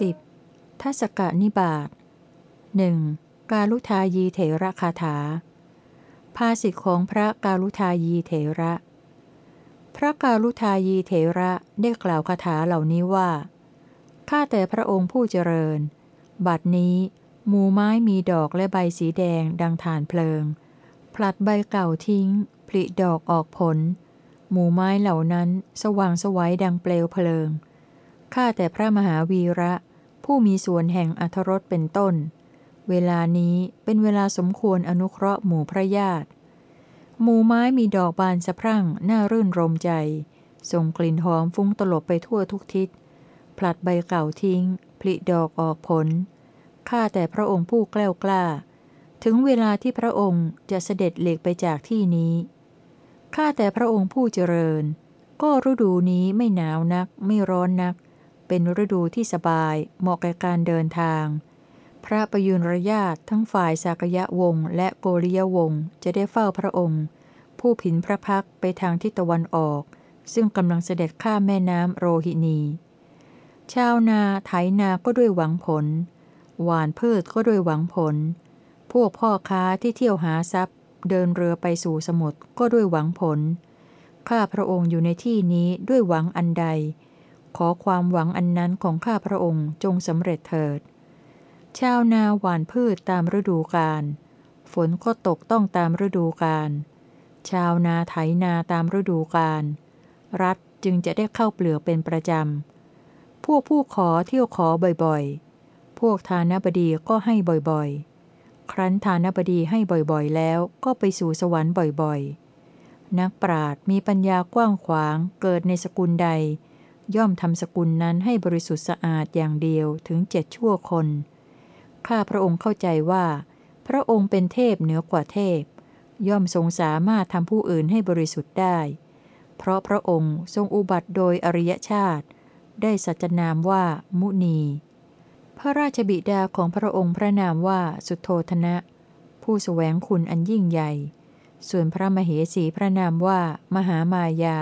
10. ทัศกะนิบาตหนึ่งกาลุทายีเถระคาถา ภาสิทธิของพระกาลุทายีเถระ พระกาลุทายีเถระได้กล่าวคาถาเหล่านี้ว่า ข้าแต่พระองค์ผู้เจริญ บัดนี้หมู่ไม้มีดอกและใบสีแดงดังฐานเพลิง ผลัดใบเก่าทิ้ง ผลิดอกออกผล หมู่ไม้เหล่านั้นสว่างสวัยดังเปลวเพลิง ข้าแต่พระมหาวีระ ผู้มีส่วนแห่งอัธรสเป็นต้น เวลานี้เป็นเวลาสมควรอนุเคราะห์หมู่พระญาติ หมู่ไม้มีดอกบานสะพรั่งน่ารื่นรมใจ ส่งกลิ่นหอมฟุ้งตลบไปทั่วทุกทิศ ผลัดใบเก่าทิ้ง ผลิดอกออกผล ข้าแต่พระองค์ผู้แกล้วกล้า ถึงเวลาที่พระองค์จะเสด็จเหล็กไปจากที่นี้ ข้าแต่พระองค์ผู้เจริญ ก็ฤดูนี้ไม่หนาวนัก ไม่ร้อนนัก เป็นฤดูที่สบายเหมาะแก่การเดินทาง พระประยุรญาตทั้งฝ่ายสากยะวงศ์และโกริยวงศ์จะได้เฝ้าพระองค์ ผู้ผินพระพักไปทางทิศตะวันออก ซึ่งกำลังเสด็จข้ามแม่น้ำโรหินี ชาวนาไถนาก็ด้วยหวังผล หวานพืชก็ด้วยหวังผล พวกพ่อค้าที่เที่ยวหาทรัพย์ เดินเรือไปสู่สมุทรก็ด้วยหวังผลข้าพระองค์อยู่ในที่นี้ด้วยหวังอันใด ขอความหวังอันนั้นของข้าพระองค์จงสำเร็จเถิด ชาวนาหว่านพืชตามฤดูกาล ฝนก็ตกต้องตามฤดูกาล ชาวนาไถนาตามฤดูกาล รัฐจึงจะได้เข้าเปลือกเป็นประจำ พวกผู้ขอเที่ยวขอบ่อยๆ พวกทานบดีก็ให้บ่อยๆ ครั้นทานบดีให้บ่อยๆ แล้วก็ไปสู่สวรรค์บ่อยๆ นักปราดมีปัญญากว้างขวางเกิดในสกุลใด ย่อมทำสกุลนั้นให้บริสุทธิ์สะอาดอย่างเดียวถึงเจ็ดชั่วคน ข้าพระองค์เข้าใจว่า พระองค์เป็นเทพเหนือกว่าเทพ ย่อมทรงสามารถทำผู้อื่นให้บริสุทธิ์ได้ เพราะพระองค์ทรงอุบัติโดยอริยชาติ ได้สัจนามว่ามุนี พระราชบิดาของพระองค์พระนามว่าสุโธธนะ ผู้สแสวงคุณอันยิ่งใหญ่ ส่วนพระมเหสีพระนามว่ามหามายา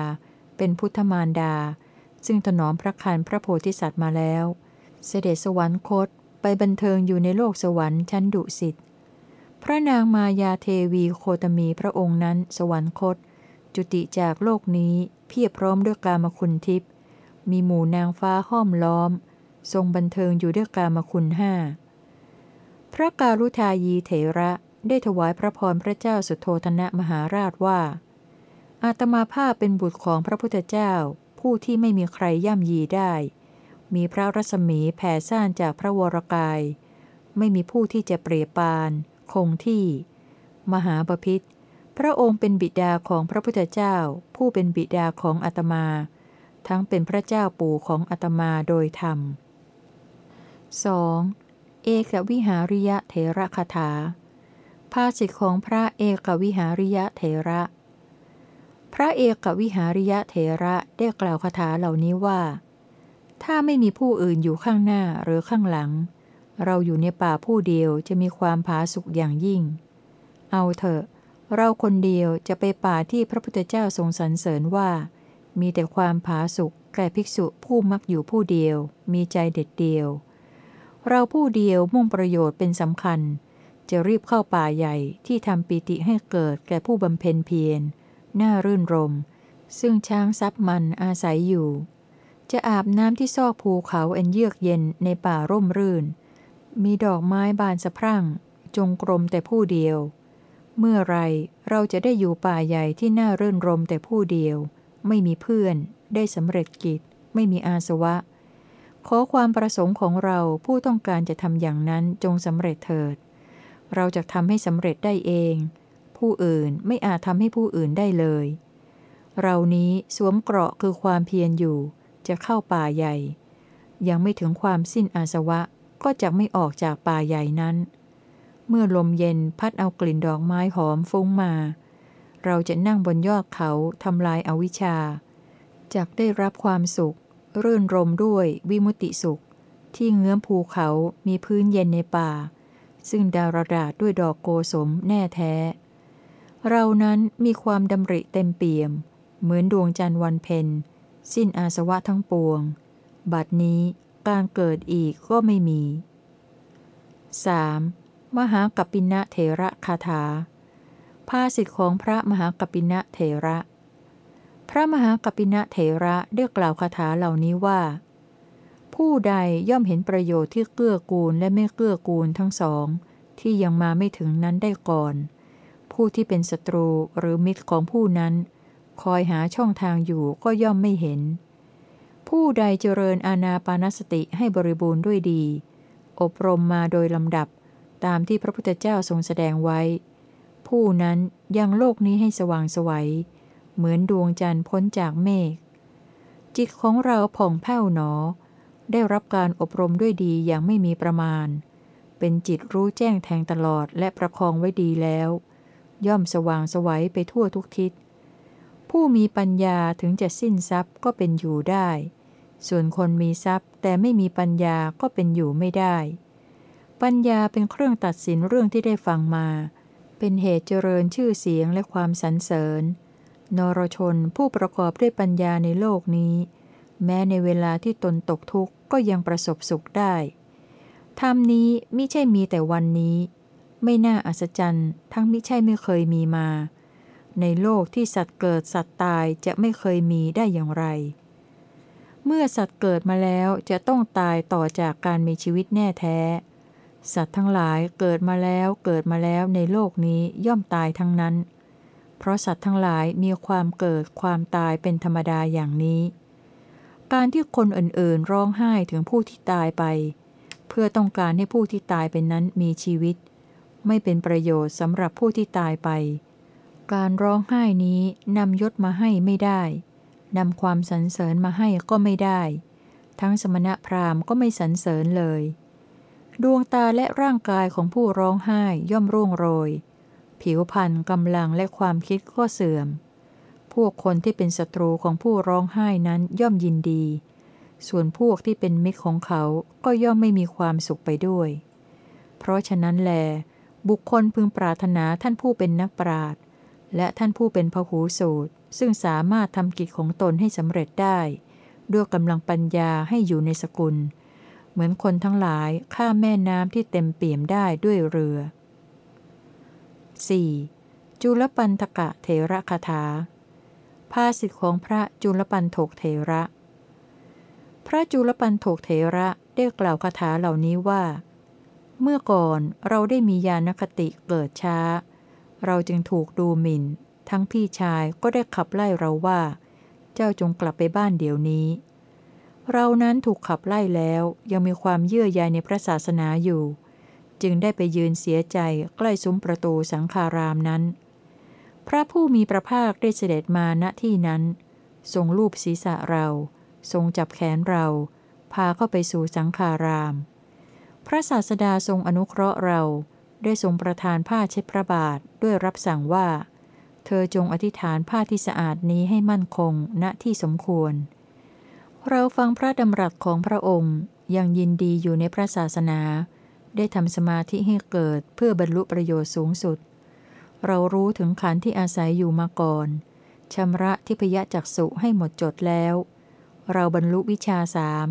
เป็นพุทธมารดา ซึ่งถนอมพระคันพระโพธิสัตว์มาแล้ว เสด็จสวรรคตไปบันเทิงอยู่ในโลกสวรรค์ชั้นดุสิตพระนางมายาเทวีโคตมีพระองค์นั้นสวรรคต จุติจากโลกนี้เพียบพร้อมด้วยกามคุณทิพย์มีหมู่นางฟ้าห้อมล้อม ทรงบันเทิงอยู่ด้วยกามคุณห้าพระการุทายีเถระได้ถวายพระพรพระเจ้าสุโธธนะมหาราชว่า อาตมาภาพเป็นบุตรของพระพุทธเจ้า ผู้ที่ไม่มีใครย่ำยีได้ มีพระรัศมีแผ่ซ่านจากพระวรกาย ไม่มีผู้ที่จะเปรียบปาน คงที่ มหาบพิษพระองค์เป็นบิดาของพระพุทธเจ้า ผู้เป็นบิดาของอาตมา ทั้งเป็นพระเจ้าปู่ของอาตมาโดยธรรม 2. เอกวิหาริยะเถระคาถาภาษิตของพระเอกวิหาริยะเถระ พระเอกวิหาริยะเถระได้กล่าวคาถาเหล่านี้ว่า ถ้าไม่มีผู้อื่นอยู่ข้างหน้าหรือข้างหลัง เราอยู่ในป่าผู้เดียวจะมีความผาสุกอย่างยิ่ง เอาเถอะ เราคนเดียวจะไปป่าที่พระพุทธเจ้าทรงสรรเสริญว่า มีแต่ความผาสุกแก่ภิกษุผู้มักอยู่ผู้เดียว มีใจเด็ดเดียว เราผู้เดียวมุ่งประโยชน์เป็นสำคัญ จะรีบเข้าป่าใหญ่ที่ทำปีติให้เกิดแก่ผู้บำเพ็ญเพียร น่ารื่นรม ซึ่งช้างซับมันอาศัยอยู่ จะอาบน้ำที่ซอกภูเขาอันเยือกเย็นในป่าร่มรื่น มีดอกไม้บานสะพรั่ง จงกรมแต่ผู้เดียว เมื่อไรเราจะได้อยู่ป่าใหญ่ที่น่ารื่นรมแต่ผู้เดียว ไม่มีเพื่อน ได้สำเร็จกิจ ไม่มีอาสวะ ขอความประสงค์ของเราผู้ต้องการจะทำอย่างนั้นจงสำเร็จเถิด เราจะทำให้สำเร็จได้เอง ผู้อื่นไม่อาจทำให้ผู้อื่นได้เลย เรานี้สวมเกราะคือความเพียรอยู่ จะเข้าป่าใหญ่ ยังไม่ถึงความสิ้นอาสวะก็จะไม่ออกจากป่าใหญ่นั้น เมื่อลมเย็นพัดเอากลิ่นดอกไม้หอมฟุ้งมา เราจะนั่งบนยอดเขาทำลายอาวิชชาจากได้รับความสุข รื่นรมด้วยวิมุติสุข ที่เงื้อมภูเขามีพื้นเย็นในป่า ซึ่งดารดาด้วยดอกโกสมแน่แท้ เรานั้นมีความดำริเต็มเปี่ยม เหมือนดวงจันทร์วันเพ็ญสิ้นอาสวะทั้งปวง บัดนี้การเกิดอีกก็ไม่มี 3. มหากัปปินะเถระคาถาภาสิทธิของพระมหากัปปินะเถระ พระมหากัปปินะเถระได้กล่าวคาถาเหล่านี้ว่า ผู้ใดย่อมเห็นประโยชน์ที่เกื้อกูลและไม่เกื้อกูลทั้งสอง ที่ยังมาไม่ถึงนั้นได้ก่อน ผู้ที่เป็นศัตรูหรือมิตรของผู้นั้น คอยหาช่องทางอยู่ก็ย่อมไม่เห็น ผู้ใดเจริญอาณาปานสติให้บริบูรณ์ด้วยดี อบรมมาโดยลำดับตามที่พระพุทธเจ้าทรงแสดงไว้ ผู้นั้นยังโลกนี้ให้สว่างสวัย เหมือนดวงจันทร์พ้นจากเมฆ จิตของเราผ่องแผ้วหนอ ได้รับการอบรมด้วยดีอย่างไม่มีประมาณ เป็นจิตรู้แจ้งแทงตลอดและประคองไว้ดีแล้ว ย่อมสว่างสวัยไปทั่วทุกทิศ ผู้มีปัญญาถึงจะสิ้นทรัพย์ก็เป็นอยู่ได้ ส่วนคนมีทรัพย์แต่ไม่มีปัญญาก็เป็นอยู่ไม่ได้ ปัญญาเป็นเครื่องตัดสินเรื่องที่ได้ฟังมา เป็นเหตุเจริญชื่อเสียงและความสรรเสริญ นรชนผู้ประกอบด้วยปัญญาในโลกนี้ แม้ในเวลาที่ตนตกทุกข์ก็ยังประสบสุขได้ธรรมนี้มิใช่มีแต่วันนี้ ไม่น่าอัศจรรย์ ทั้งมิใช่ไม่เคยมีมา ในโลกที่สัตว์เกิดสัตว์ตายจะไม่เคยมีได้อย่างไร เมื่อสัตว์เกิดมาแล้วจะต้องตายต่อจากการมีชีวิตแน่แท้ สัตว์ทั้งหลายเกิดมาแล้วเกิดมาแล้วในโลกนี้ย่อมตายทั้งนั้น เพราะสัตว์ทั้งหลายมีความเกิดความตายเป็นธรรมดาอย่างนี้ การที่คนอื่นๆร้องไห้ถึงผู้ที่ตายไป เพื่อต้องการให้ผู้ที่ตายเป็นนั้นมีชีวิต ไม่เป็นประโยชน์สำหรับผู้ที่ตายไป การร้องไห้นี้นำยศมาให้ไม่ได้นำความสรรเสริญมาให้ก็ไม่ได้ ทั้งสมณพราหมณ์ก็ไม่สรรเสริญเลย ดวงตาและร่างกายของผู้ร้องไห้ย่อมร่วงโรย ผิวพรรณกำลังและความคิดก็เสื่อม พวกคนที่เป็นศัตรูของผู้ร้องไห้นั้นย่อมยินดี ส่วนพวกที่เป็นมิตรของเขาก็ย่อมไม่มีความสุขไปด้วย เพราะฉะนั้นแล บุคคลพึงปรารถนาท่านผู้เป็นนักปราชญ์และท่านผู้เป็นพหูสูตร ซึ่งสามารถทำกิจของตนให้สำเร็จได้ ด้วยกำลังปัญญาให้อยู่ในสกุล เหมือนคนทั้งหลายข้ามแม่น้ำที่เต็มเปี่ยมได้ด้วยเรือ 4. จุลปันธกะเถระคาถา ภาสิทธิของพระจุลปันโถกเถระ พระจุลปันโถกเถระได้กล่าวคาถาเหล่านี้ว่า เมื่อก่อนเราได้มียานคติเกิดช้า เราจึงถูกดูหมิ่น ทั้งพี่ชายก็ได้ขับไล่เราว่า เจ้าจงกลับไปบ้านเดี๋ยวนี้ เรานั้นถูกขับไล่แล้วยังมีความเยื่อใยในพระศาสนาอยู่ จึงได้ไปยืนเสียใจใกล้ซุ้มประตูสังฆารามนั้น พระผู้มีพระภาคได้เสด็จมาณที่นั้น ทรงลูบศีรษะเรา ทรงจับแขนเรา พาเข้าไปสู่สังฆาราม พระศาสดาทรงอนุเคราะห์เรา ได้ทรงประทานผ้าเช็ดพระบาทด้วยรับสั่งว่า เธอจงอธิษฐานผ้าที่สะอาดนี้ให้มั่นคงณที่สมควร เราฟังพระดำรัสของพระองค์ยังยินดีอยู่ในพระศาสนา ได้ทำสมาธิให้เกิดเพื่อบรรลุประโยชน์สูงสุด เรารู้ถึงขันธ์ที่อาศัยอยู่มาก่อนชำระทิพยจักษุให้หมดจดแล้ว เราบรรลุวิชาสาม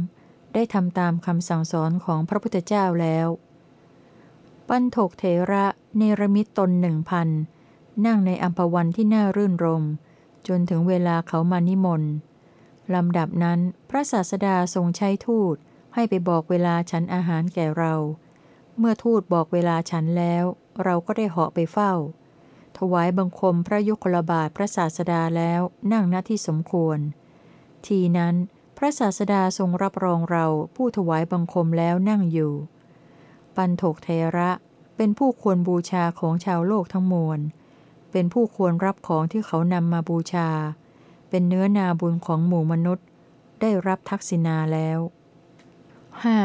ได้ทำตามคำสั่งสอนของพระพุทธเจ้าแล้ว ปันโถกเถระเนรมิตตนหนึ่งพันนั่งในอัมพวันที่น่ารื่นรม จนถึงเวลาเขามานิมนต์ลำดับนั้นพระศาสดาทรงใช้ทูตให้ไปบอกเวลาฉันอาหารแก่เรา เมื่อทูตบอกเวลาฉันแล้ว เราก็ได้เหาะไปเฝ้า ถวายบังคมพระยุคลบาทพระศาสดาแล้วนั่งณที่สมควร ทีนั้น ระศาสดาทรงรับรองเราผู้ถวายบังคมแล้วนั่งอยู่ ปันโถกเทระเป็นผู้ควรบูชาของชาวโลกทั้งมวล เป็นผู้ควรรับของที่เขานำมาบูชา เป็นเนื้อนาบุญของหมู่มนุษย์ ได้รับทักษิณาแล้ว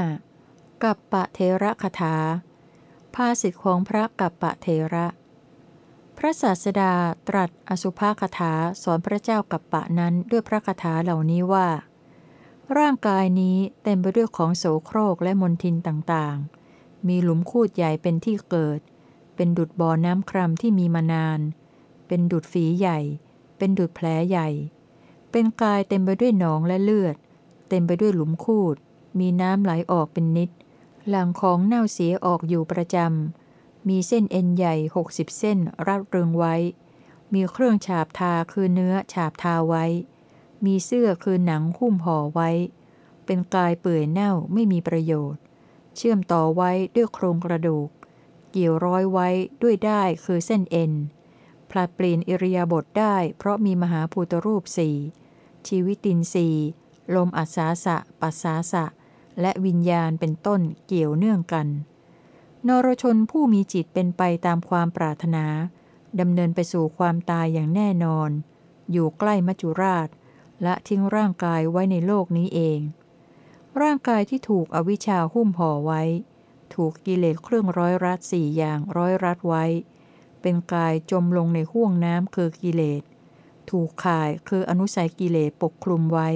5. กัปปะเทระคาถา ภาสิทธิของพระกัปปะเทระ พระศาสดาตรัสอสุภาคาถาสอนพระเจ้ากัปปะนั้นด้วยพระคาถาเหล่านี้ว่า ร่างกายนี้เต็มไปด้วยของโสโครกและมนทินต่างๆ มีหลุมคูดใหญ่เป็นที่เกิด เป็นดุดบ่อน้ำครำที่มีมานาน เป็นดุดฝีใหญ่ เป็นดุดแผลใหญ่ เป็นกายเต็มไปด้วยหนองและเลือด เต็มไปด้วยหลุมคูด มีน้ำไหลออกเป็นนิด หลังของเน่าเสียออกอยู่ประจำ มีเส้นเอ็นใหญ่หกสิบเส้นรัดเรึงไว้ มีเครื่องฉาบทาคือเนื้อฉาบทาไว้ มีเสื้อคือหนังหุ้มห่อไว้ เป็นกายเปื่อยเน่าไม่มีประโยชน์ เชื่อมต่อไว้ด้วยโครงกระดูก เกี่ยวร้อยไว้ด้วยได้คือเส้นเอ็น ผลัดเปลี่ยนอิริยาบถได้ เพราะมีมหาภูตรูปสี่ชีวิตินสีลมอัศาสะ ปัสสาสะ และวิญญาณเป็นต้นเกี่ยวเนื่องกัน นรชนผู้มีจิตเป็นไปตามความปรารถนาดำเนินไปสู่ความตายอย่างแน่นอน อยู่ใกล้มัจจุราช ละทิ้งร่างกายไว้ในโลกนี้เอง ร่างกายที่ถูกอวิชชาหุ้มห่อไว้ ถูกกิเลสเครื่องร้อยรัดสี่อย่างร้อยรัดไว้ เป็นกายจมลงในห้วงน้ำคือกิเลส ถูกข่ายคืออนุสัยกิเลสปกคลุมไว้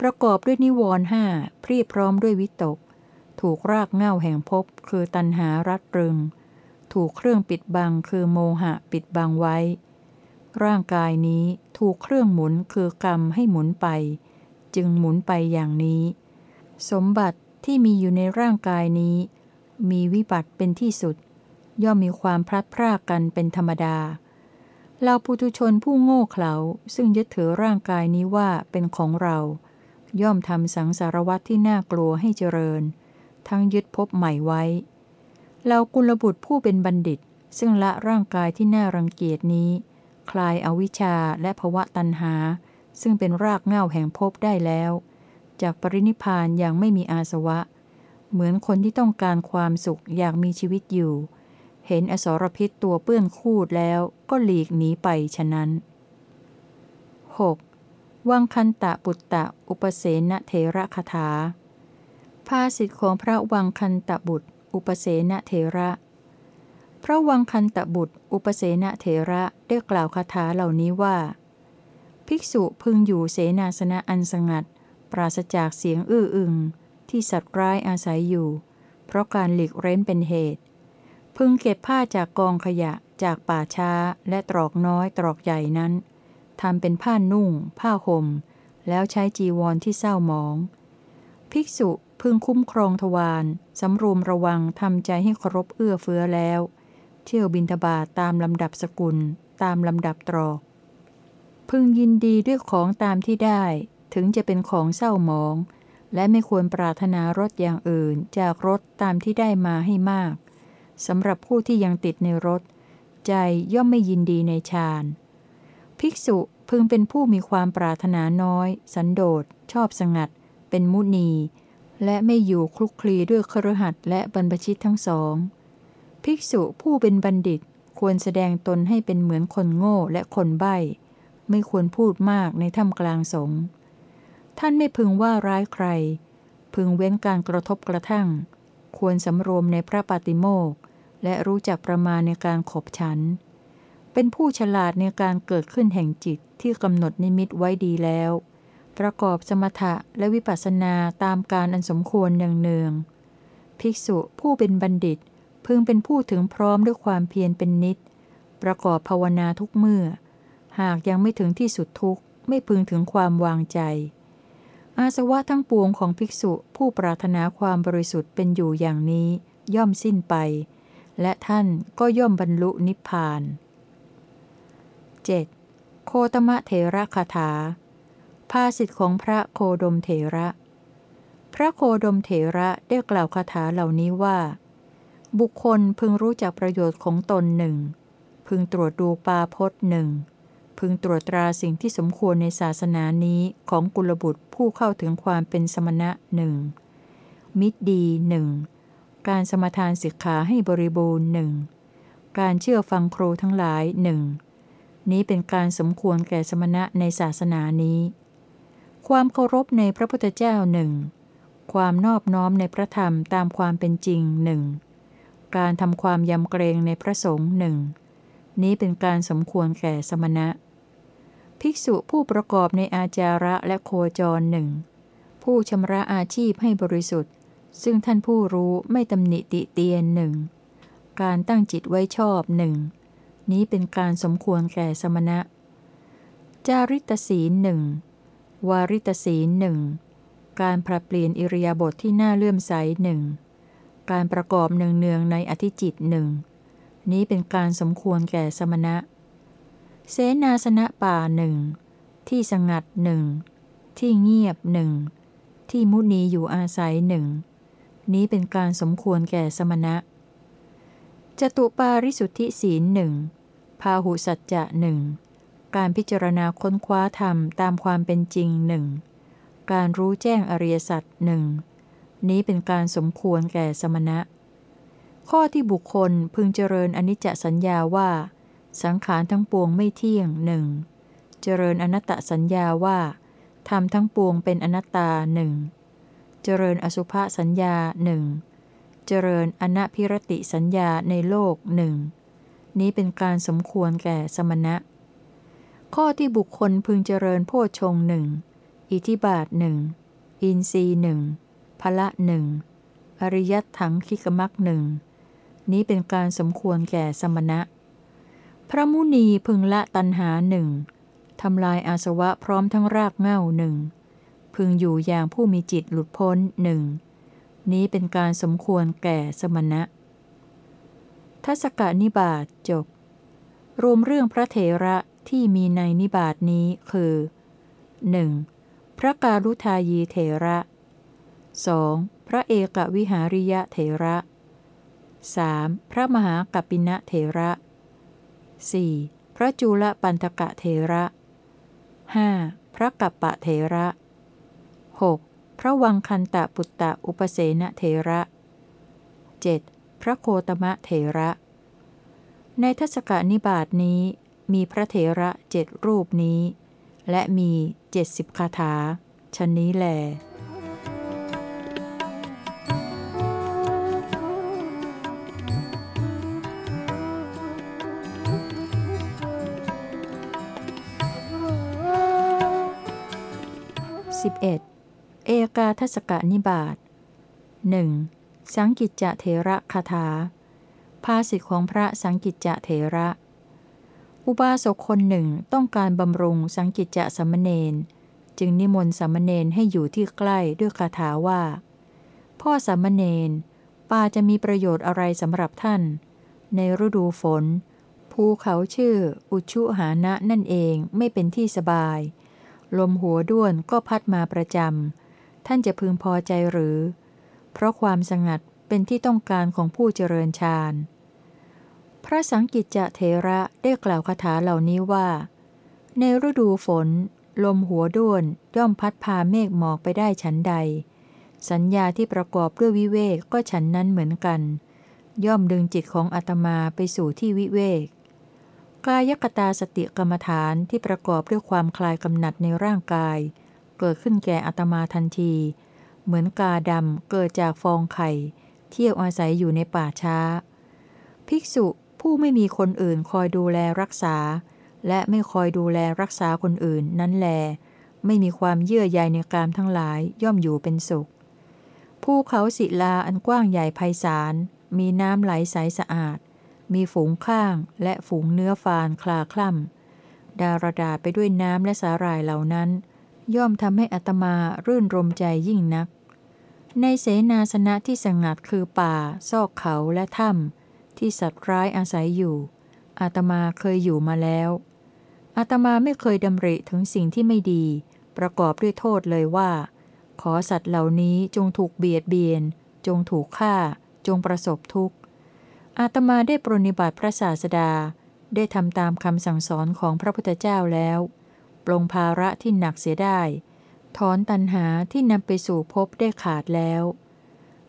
ประกอบด้วยนิวรณ์ห้าพรีพร้อมด้วยวิตก ถูกรากเง่าแห่งภพคือตันหารัดรึง ถูกเครื่องปิดบังคือโมหะปิดบังไว้ ร่างกายนี้ถูกเครื่องหมุนคือกรรมให้หมุนไป จึงหมุนไปอย่างนี้ สมบัติที่มีอยู่ในร่างกายนี้ มีวิบัติเป็นที่สุด ย่อมมีความพลัดพรากกันเป็นธรรมดา เราปุถุชนผู้โง่เขลาซึ่งยึดถือร่างกายนี้ว่าเป็นของเรา ย่อมทำสังสารวัตที่น่ากลัวให้เจริญ ทั้งยึดพบใหม่ไว้ เรากุลบุตรผู้เป็นบัณฑิต ซึ่งละร่างกายที่น่ารังเกียจนี้ คลายอาวิชชาและภวะตัณหา ซึ่งเป็นรากเง่าแห่งภพได้แล้ว จากปรินิพานอย่างไม่มีอาสวะ เหมือนคนที่ต้องการความสุขอยากมีชีวิตอยู่ เห็นอสรพิษตัวเปื้อนคูดแล้วก็หลีกหนีไปฉะนั้น 6. วังคันตะปุตตะอุปเสนเทระคาถาภาสิทธิของพระวังคันตะบุตร อุปเสนเทระ ระวังคันตะบุตร อุปเสนเทระได้กล่าวคาถาเหล่านี้ว่า ภิกษุพึงอยู่เสนาสนะอันสงัด ปราศจากเสียงอื้ออึง ที่สัตว์ร้ายอาศัยอยู่ เพราะการหลีกเร้นเป็นเหตุ พึงเก็บผ้าจากกองขยะจากป่าช้าและตรอกน้อยตรอกใหญ่นั้นทำเป็นผ้านุ่ง ผ้าห่ม แล้วใช้จีวรที่เศร้าหมอง ภิกษุพึงคุ้มครองทวารสำรวมระวังทำใจให้เคารพเอื้อเฟื้อแล้ว เที่ยวบินทบาทตามลำดับสกุล ตามลำดับตรอก พึงยินดีด้วยของตามที่ได้ ถึงจะเป็นของเศร้าหมอง และไม่ควรปรารถนารถอย่างอื่น จากรถตามที่ได้มาให้มากสำหรับผู้ที่ยังติดในรถใจย่อมไม่ยินดีในฌาน ภิกษุพึงเป็นผู้มีความปรารถนาน้อย สันโดษ ชอบสงัด เป็นมุนี และไม่อยู่คลุกคลีด้วยครหัสและบรรพชิตทั้งสอง ภิกษุผู้เป็นบัณฑิตควรแสดงตนให้เป็นเหมือนคนโง่และคนใบ้ ไม่ควรพูดมากในถ้ำกลางสงฆ์ท่านไม่พึงว่าร้ายใคร พึงเว้นการกระทบกระทั่ง ควรสำรวมในพระปฏิโมกและรู้จักประมาณในการขบฉัน เป็นผู้ฉลาดในการเกิดขึ้นแห่งจิตที่กำหนดนิมิตไว้ดีแล้ว ประกอบสมถะและวิปัสสนาตามการอันสมควรเนืองๆภิกษุผู้เป็นบัณฑิต พึงเป็นผู้ถึงพร้อมด้วยความเพียรเป็นนิด ประกอบภาวนาทุกเมื่อ หากยังไม่ถึงที่สุดทุกข์ ไม่พึงถึงความวางใจ อาสวะทั้งปวงของภิกษุผู้ปรารถนาความบริสุทธิ์เป็นอยู่อย่างนี้ ย่อมสิ้นไป และท่านก็ย่อมบรรลุนิพพาน 7. โคตมะเถระคาถา ภาสิทธิของพระโคดมเถระ พระโคดมเถระได้กล่าวคาถาเหล่านี้ว่า บุคคลพึงรู้จักประโยชน์ของตนหนึ่ง พึงตรวจดูปาพจน์หนึ่ง พึงตรวจตราสิ่งที่สมควรในศาสนานี้ของกุลบุตรผู้เข้าถึงความเป็นสมณะหนึ่ง มิตรดีหนึ่ง การสมทานศิกขาให้บริบูรณ์หนึ่ง การเชื่อฟังครูทั้งหลายหนึ่ง นี้เป็นการสมควรแก่สมณะในศาสนานี้ ความเคารพในพระพุทธเจ้าหนึ่ง ความนอบน้อมในพระธรรมตามความเป็นจริงหนึ่ง การทำความยำเกรงในพระสงฆ์หนึ่งนี้เป็นการสมควรแก่สมณะ ภิกษุผู้ประกอบในอาจาระและโคจรหนึ่งผู้ชำระอาชีพให้บริสุทธิ์ ซึ่งท่านผู้รู้ไม่ตำหนิติเตียนหนึ่งการตั้งจิตไว้ชอบหนึ่งนี้เป็นการสมควรแก่สมณะ จาริตศีลหนึ่งวาริตศีลหนึ่งการผลัดเปลี่ยนอิริยาบถทที่น่าเลื่อมใสหนึ่ง การประกอบเนืองๆในอธิจิตหนึ่งนี้เป็นการสมควรแก่สมณะ เสนาสนะป่าหนึ่งที่สงัดหนึ่งที่เงียบหนึ่งที่มุนีอยู่อาศัยหนึ่งนี้เป็นการสมควรแก่สมณะจตุปาริสุทธิศีลหนึ่งพาหุสัจจะหนึ่งการพิจารณาค้นคว้าธรรมตามความเป็นจริงหนึ่งการรู้แจ้งอริยสัจหนึ่ง นี้เป็นการสมควรแก่สมณะ ข้อที่บุคคลพึงเจริญอนิจจสัญญาว่า สังขารทั้งปวงไม่เที่ยงหนึ่งเจริญอนัตตสัญญาว่าธรรมทั้งปวงเป็นอนัตตาหนึ่งเจริญอสุภสัญญาหนึ่งเจริญอนัพิรติสัญญาในโลกหนึ่งนี้เป็นการสมควรแก่สมณะ ข้อที่บุคคลพึงเจริญโพชงหนึ่งอิทิบาทหนึ่งอินทรีหนึ่ง พละหนึ่งอริยัตถังคิกมักหนึ่งนี้เป็นการสมควรแก่สมณะ พระมุนีพึงละตันหาหนึ่งทำลายอาสวะพร้อมทั้งรากเง่าหนึ่งพึงอยู่อย่างผู้มีจิตหลุดพ้นหนึ่งนี้เป็นการสมควรแก่สมณะ ทัศกานิบาตจบ รวมเรื่องพระเถระที่มีในนิบาตนี้คือ 1. พระกาลุทายีเถระ 2. พระเอกวิหาริยะเถระ 3. พระมหากัปปินะเถระ 4. พระจุลปันตกะเถระ 5. พระกัปปะเถระ 6. พระวังคันตะปุตตะอุปเสนเถระ 7. พระโคตมะเถระ ในทศกนิบาตนี้มีพระเถระเจ็ดรูปนี้ และมีเจ็ดสิบคาถาชนนี้แล 11. เอกาทศกนิบาตหนึ่งสังกิจจะเทระคาถา ภาสิทธิของพระสังกิจจะเทระ อุบาสกคนหนึ่งต้องการบำรุงสังกิจจะสมณเณรจึงนิมนต์สมณเณรให้อยู่ที่ใกล้ด้วยคาถาว่า พ่อสมณเณรป่าจะมีประโยชน์อะไรสำหรับท่าน ในฤดูฝน ภูเขาชื่อ อุชุหานะนั่นเองไม่เป็นที่สบาย ลมหัวด้วนก็พัดมาประจำ ท่านจะพึงพอใจหรือ เพราะความสงัดเป็นที่ต้องการของผู้เจริญฌาน พระสังกิจจะเทระได้กล่าวคาถาเหล่านี้ว่า ในฤดูฝน ลมหัวด้วนย่อมพัดพาเมฆหมอกไปได้ฉันใด สัญญาที่ประกอบด้วยวิเวกก็ฉันนั้นเหมือนกัน ย่อมดึงจิตของอาตมาไปสู่ที่วิเวก กายกตาสติกรรมฐานที่ประกอบด้วยความคลายกำหนัดในร่างกาย เกิดขึ้นแก่อาตมาทันที เหมือนกาดำเกิดจากฟองไข่ เที่ยวอาศัยอยู่ในป่าช้า ภิกษุผู้ไม่มีคนอื่นคอยดูแลรักษา และไม่คอยดูแลรักษาคนอื่นนั้นแล ไม่มีความเยื่อใยในกามทั้งหลายย่อมอยู่เป็นสุข ภูเขาศิลาอันกว้างใหญ่ไพศาลมีน้ำไหลใสสะอาด มีฝูงข้างและฝูงเนื้อฟานคลาคล่ำดารดาไปด้วยน้ำและสาหร่ายเหล่านั้น ย่อมทำให้อัตมารื่นรมใจยิ่งนัก ในเสนาสนะที่สงัดคือป่า ซอกเขาและถ้ำที่สัตว์ร้ายอาศัยอยู่ อาตมาเคยอยู่มาแล้ว อาตมาไม่เคยดำริถึงสิ่งที่ไม่ดี ประกอบด้วยโทษเลยว่า ขอสัตว์เหล่านี้จงถูกเบียดเบียน จงถูกฆ่า จงประสบทุกข์ อาตมาได้ปรนิบัติพระศาสดา ได้ทำตามคำสั่งสอนของพระพุทธเจ้าแล้ว ปลงภาระที่หนักเสียได้ ถอนตันหาที่นำไปสู่ภพได้ขาดแล้ว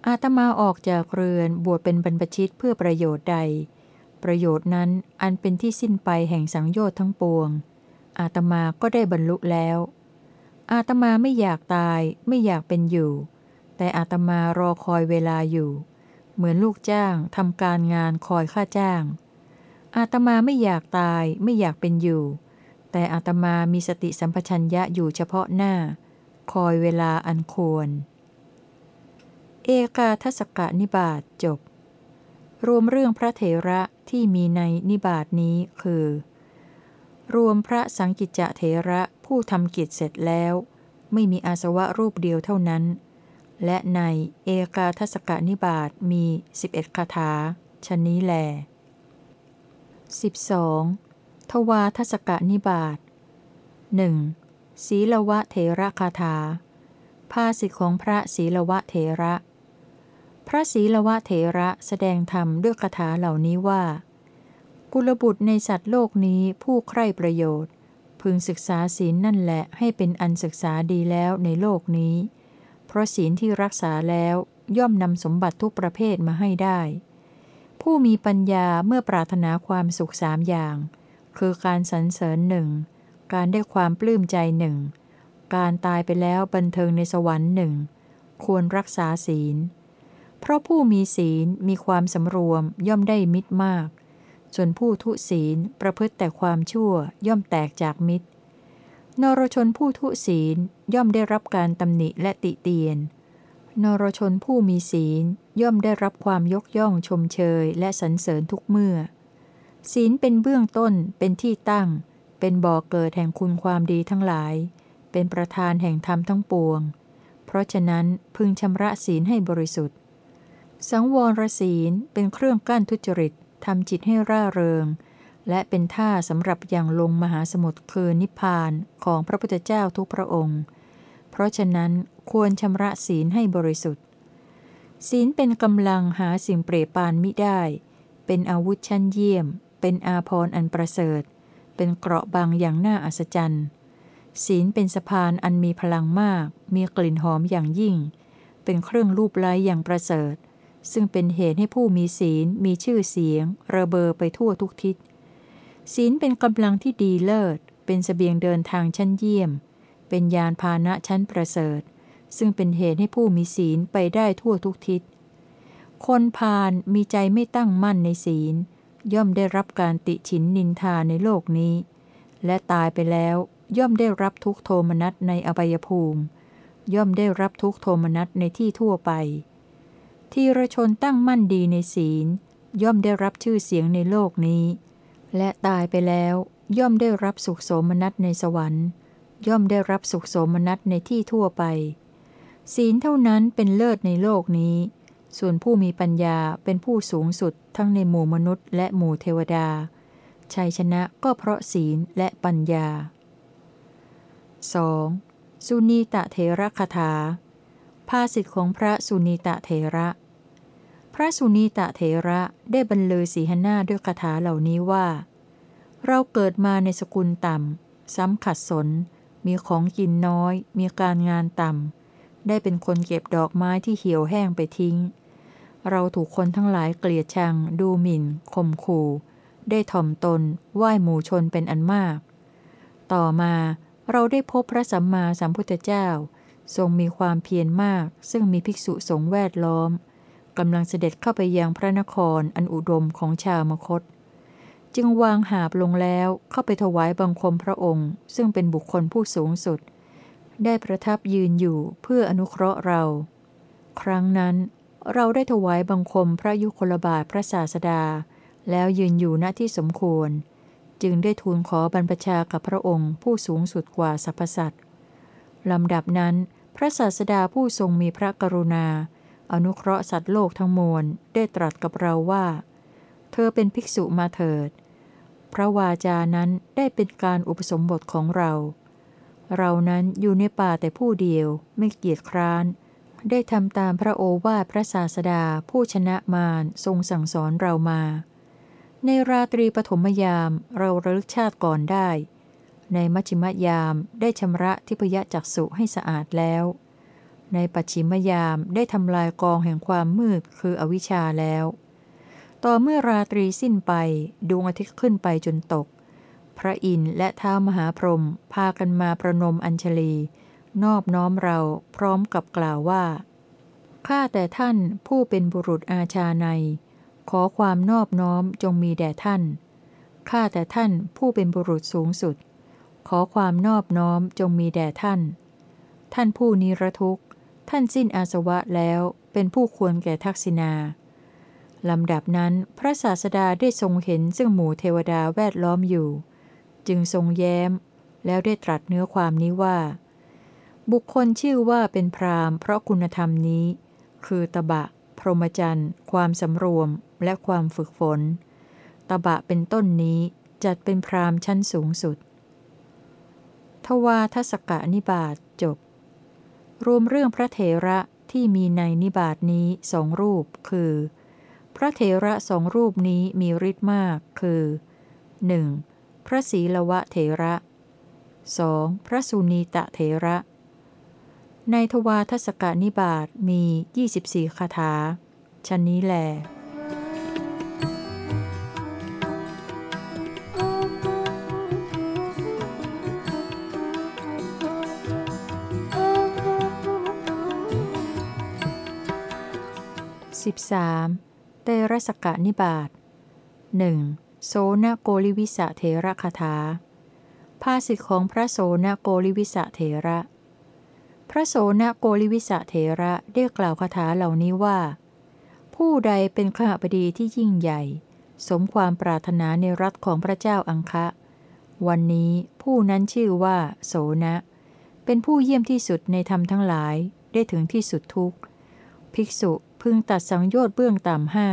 อาตมาออกจากเรือนบวชเป็นบรรพชิตเพื่อประโยชน์ใด ประโยชน์นั้นอันเป็นที่สิ้นไปแห่งสังโยชน์ทั้งปวง อาตมาก็ได้บรรลุแล้ว อาตมาไม่อยากตายไม่อยากเป็นอยู่ แต่อาตมารอคอยเวลาอยู่ เหมือนลูกจ้างทำการงานคอยค่าจ้าง อาตมาไม่อยากตายไม่อยากเป็นอยู่ แต่อาตมามีสติสัมปชัญญะอยู่เฉพาะหน้า คอยเวลาอันควร เอกาทศกะนิบาตจบ รวมเรื่องพระเถระที่มีในนิบาตนี้คือ รวมพระสังกิจจะเถระผู้ทำกิจเสร็จแล้ว ไม่มีอาสวะรูปเดียวเท่านั้น และในเอกาทศกนิบาตมี 11คาถาชนนี้แล 12. ทวาทศกนิบาตหนึ่งศีลวะเถระคาถา ภาสิทธิของพระศีลวะเถระ พระศีลวะเถระแสดงธรรมด้วยคาถาเหล่านี้ว่า กุลบุตรในสัตว์โลกนี้ผู้ใคร่ประโยชน์ พึงศึกษาศีลนั่นแหละให้เป็นอันศึกษาดีแล้วในโลกนี้ เพราะศีลที่รักษาแล้วย่อมนำสมบัติทุกประเภทมาให้ได้ ผู้มีปัญญาเมื่อปรารถนาความสุขสามอย่าง คือการสรรเสริญหนึ่งการได้ความปลื้มใจหนึ่งการตายไปแล้วบันเทิงในสวรรค์หนึ่งควรรักษาศีล เพราะผู้มีศีลมีความสำรวมย่อมได้มิตรมาก ส่วนผู้ทุศีลประพฤติแต่ความชั่วย่อมแตกจากมิตร นรชนผู้ทุศีลย่อมได้รับการตำหนิและติเตียน นรชนผู้มีศีลย่อมได้รับความยกย่องชมเชยและสรรเสริญทุกเมื่อ ศีลเป็นเบื้องต้นเป็นที่ตั้ง เป็นบ่อกเกิดแห่งคุณความดีทั้งหลาย เป็นประธานแห่งธรรมทั้งปวง เพราะฉะนั้นพึงชำระศีลให้บริสุทธิ์ สังวรศีลเป็นเครื่องกั้นทุจริตทำจิตให้ร่าเริง และเป็นท่าสำหรับอย่างลงมหาสมุทรคือนิพพานของพระพุทธเจ้าทุกพระองค์ เพราะฉะนั้นควรชำระศีลให้บริสุทธิ์ ศีลเป็นกำลังหาสิ่งเปรียบปานมิได้ เป็นอาวุธชั้นเยี่ยม เป็นอาภรณ์อันประเสริฐ เป็นเกราะบางอย่างน่าอัศจรรย์ ศีลเป็นสะพานอันมีพลังมาก มีกลิ่นหอมอย่างยิ่ง เป็นเครื่องรูปไล้อย่างประเสริฐ ซึ่งเป็นเหตุให้ผู้มีศีลมีชื่อเสียง ระเบอไปทั่วทุกทิศ ศีลเป็นกำลังที่ดีเลิศ เป็นสเสบียงเดินทางชั้นเยี่ยม เป็นยานพาหนะชั้นประเสริฐ ซึ่งเป็นเหตุให้ผู้มีศีลไปได้ทั่วทุกทิศ คนพาลมีใจไม่ตั้งมั่นในศีล ย่อมได้รับการติฉินนินทาในโลกนี้ และตายไปแล้วย่อมได้รับทุกโทมนัสในอบายภูมิ ย่อมได้รับทุกโทมนัสในที่ทั่วไป ที่ระชนตั้งมั่นดีในศีล ย่อมได้รับชื่อเสียงในโลกนี้ และตายไปแล้วย่อมได้รับสุขโสมนัสในสวรรค์ ย่อมได้รับสุขโสมนัสในที่ทั่วไป ศีลเท่านั้นเป็นเลิศในโลกนี้ ส่วนผู้มีปัญญาเป็นผู้สูงสุดทั้งในหมู่มนุษย์และหมู่เทวดา ชัยชนะก็เพราะศีลและปัญญา 2. สุนีตะเทระคาถาภาสิทธิของพระสุนีตะเทระ ระสุนีตะเทระได้บรรลือสีหนาด้วยคาถาเหล่านี้ว่า เราเกิดมาในสกุลต่ำ ซ้ำขัดสน มีของกินน้อย มีการงานต่ำ ได้เป็นคนเก็บดอกไม้ที่เหี่ยวแห้งไปทิ้ง เราถูกคนทั้งหลายเกลียดชัง ดูหมิ่นข่มขู่ ได้ถ่อมตน ไหว้หมู่ชนเป็นอันมาก ต่อมาเราได้พบพระสัมมาสัมพุทธเจ้า ทรงมีความเพียรมาก ซึ่งมีภิกษุสงฆ์แวดล้อม กำลังเสด็จเข้าไปยังพระนครอันอุดมของชาวมคต จึงวางหาบลงแล้วเข้าไปถวายบังคมพระองค์ ซึ่งเป็นบุคคลผู้สูงสุด ได้ประทับยืนอยู่เพื่ออนุเคราะห์เรา ครั้งนั้นเราได้ถวายบังคมพระยุคลบาทพระศาสดา แล้วยืนอยู่ณที่สมควร จึงได้ทูลขอบรรพชากับพระองค์ผู้สูงสุดกว่าสรรพสัตว์ลำดับนั้น พระศาสดาผู้ทรงมีพระกรุณา อนุเคราะห์สัตว์โลกทั้งมวลได้ตรัสกับเราว่า เธอเป็นภิกษุมาเถิด พระวาจานั้นได้เป็นการอุปสมบทของเรา เรานั้นอยู่ในป่าแต่ผู้เดียวไม่เกียจคร้าน ได้ทำตามพระโอวาทพระศาสดาผู้ชนะมารทรงสั่งสอนเรามา ในราตรีปฐมยามเราระลึกชาติก่อนได้ ในมัชิมยามได้ชำระทิพยจักสุให้สะอาดแล้ว ในปัจฉิมยามได้ทำลายกองแห่งความมืดคืออวิชชาแล้ว ต่อเมื่อราตรีสิ้นไปดวงอาทิตย์ขึ้นไปจนตก พระอินทร์และท้ามหาพรหมพากันมาประนมอัญชลี นอบน้อมเราพร้อมกับกล่าวว่า ข้าแต่ท่านผู้เป็นบุรุษอาชาใน ขอความนอบน้อมจงมีแด่ท่าน ข้าแต่ท่านผู้เป็นบุรุษสูงสุด ขอความนอบน้อมจงมีแด่ท่าน ท่านผู้นิรทุกข ท่านสิ้นอาสวะแล้วเป็นผู้ควรแก่ทักษิณาลำดับนั้นพระศาสดาได้ทรงเห็นซึ่งหมู่เทวดาแวดล้อมอยู่ จึงทรงแย้ม แล้วได้ตรัสเนื้อความนี้ว่า บุคคลชื่อว่าเป็นพรามเพราะคุณธรรมนี้ คือตบะ พรหมจรรย์ ความสำรวมและความฝึกฝน ตบะเป็นต้นนี้จัดเป็นพรามชั้นสูงสุด ทวาทศกะนิบาต รวมเรื่องพระเถระที่มีในนิบาตนี้สองรูป คือ พระเถระสองรูปนี้มีฤทธิ์มาก คือ 1. พระศีลวะเถระ 2. พระสุนีตะเถระ ในทวาทศกนิบาตมี 24 คาถาชนนี้แหละ 13. เตระสกะนิบาตหนึ่งโสนโกลิวิสะเถระคาถาภาษิตของพระโสนโกลิวิสะเถระ พระโสนโกลิวิสะเถระได้กล่าวคาถาเหล่านี้ว่า ผู้ใดเป็นข้าบดีที่ยิ่งใหญ่ สมความปรารถนาในรัฐของพระเจ้าอังคะ วันนี้ผู้นั้นชื่อว่า โสนะ เป็นผู้เยี่ยมที่สุดในธรรมทั้งหลายได้ถึงที่สุดทุกภิกษุ พึงตัดสังโยชน์เบื้องต่ำห้า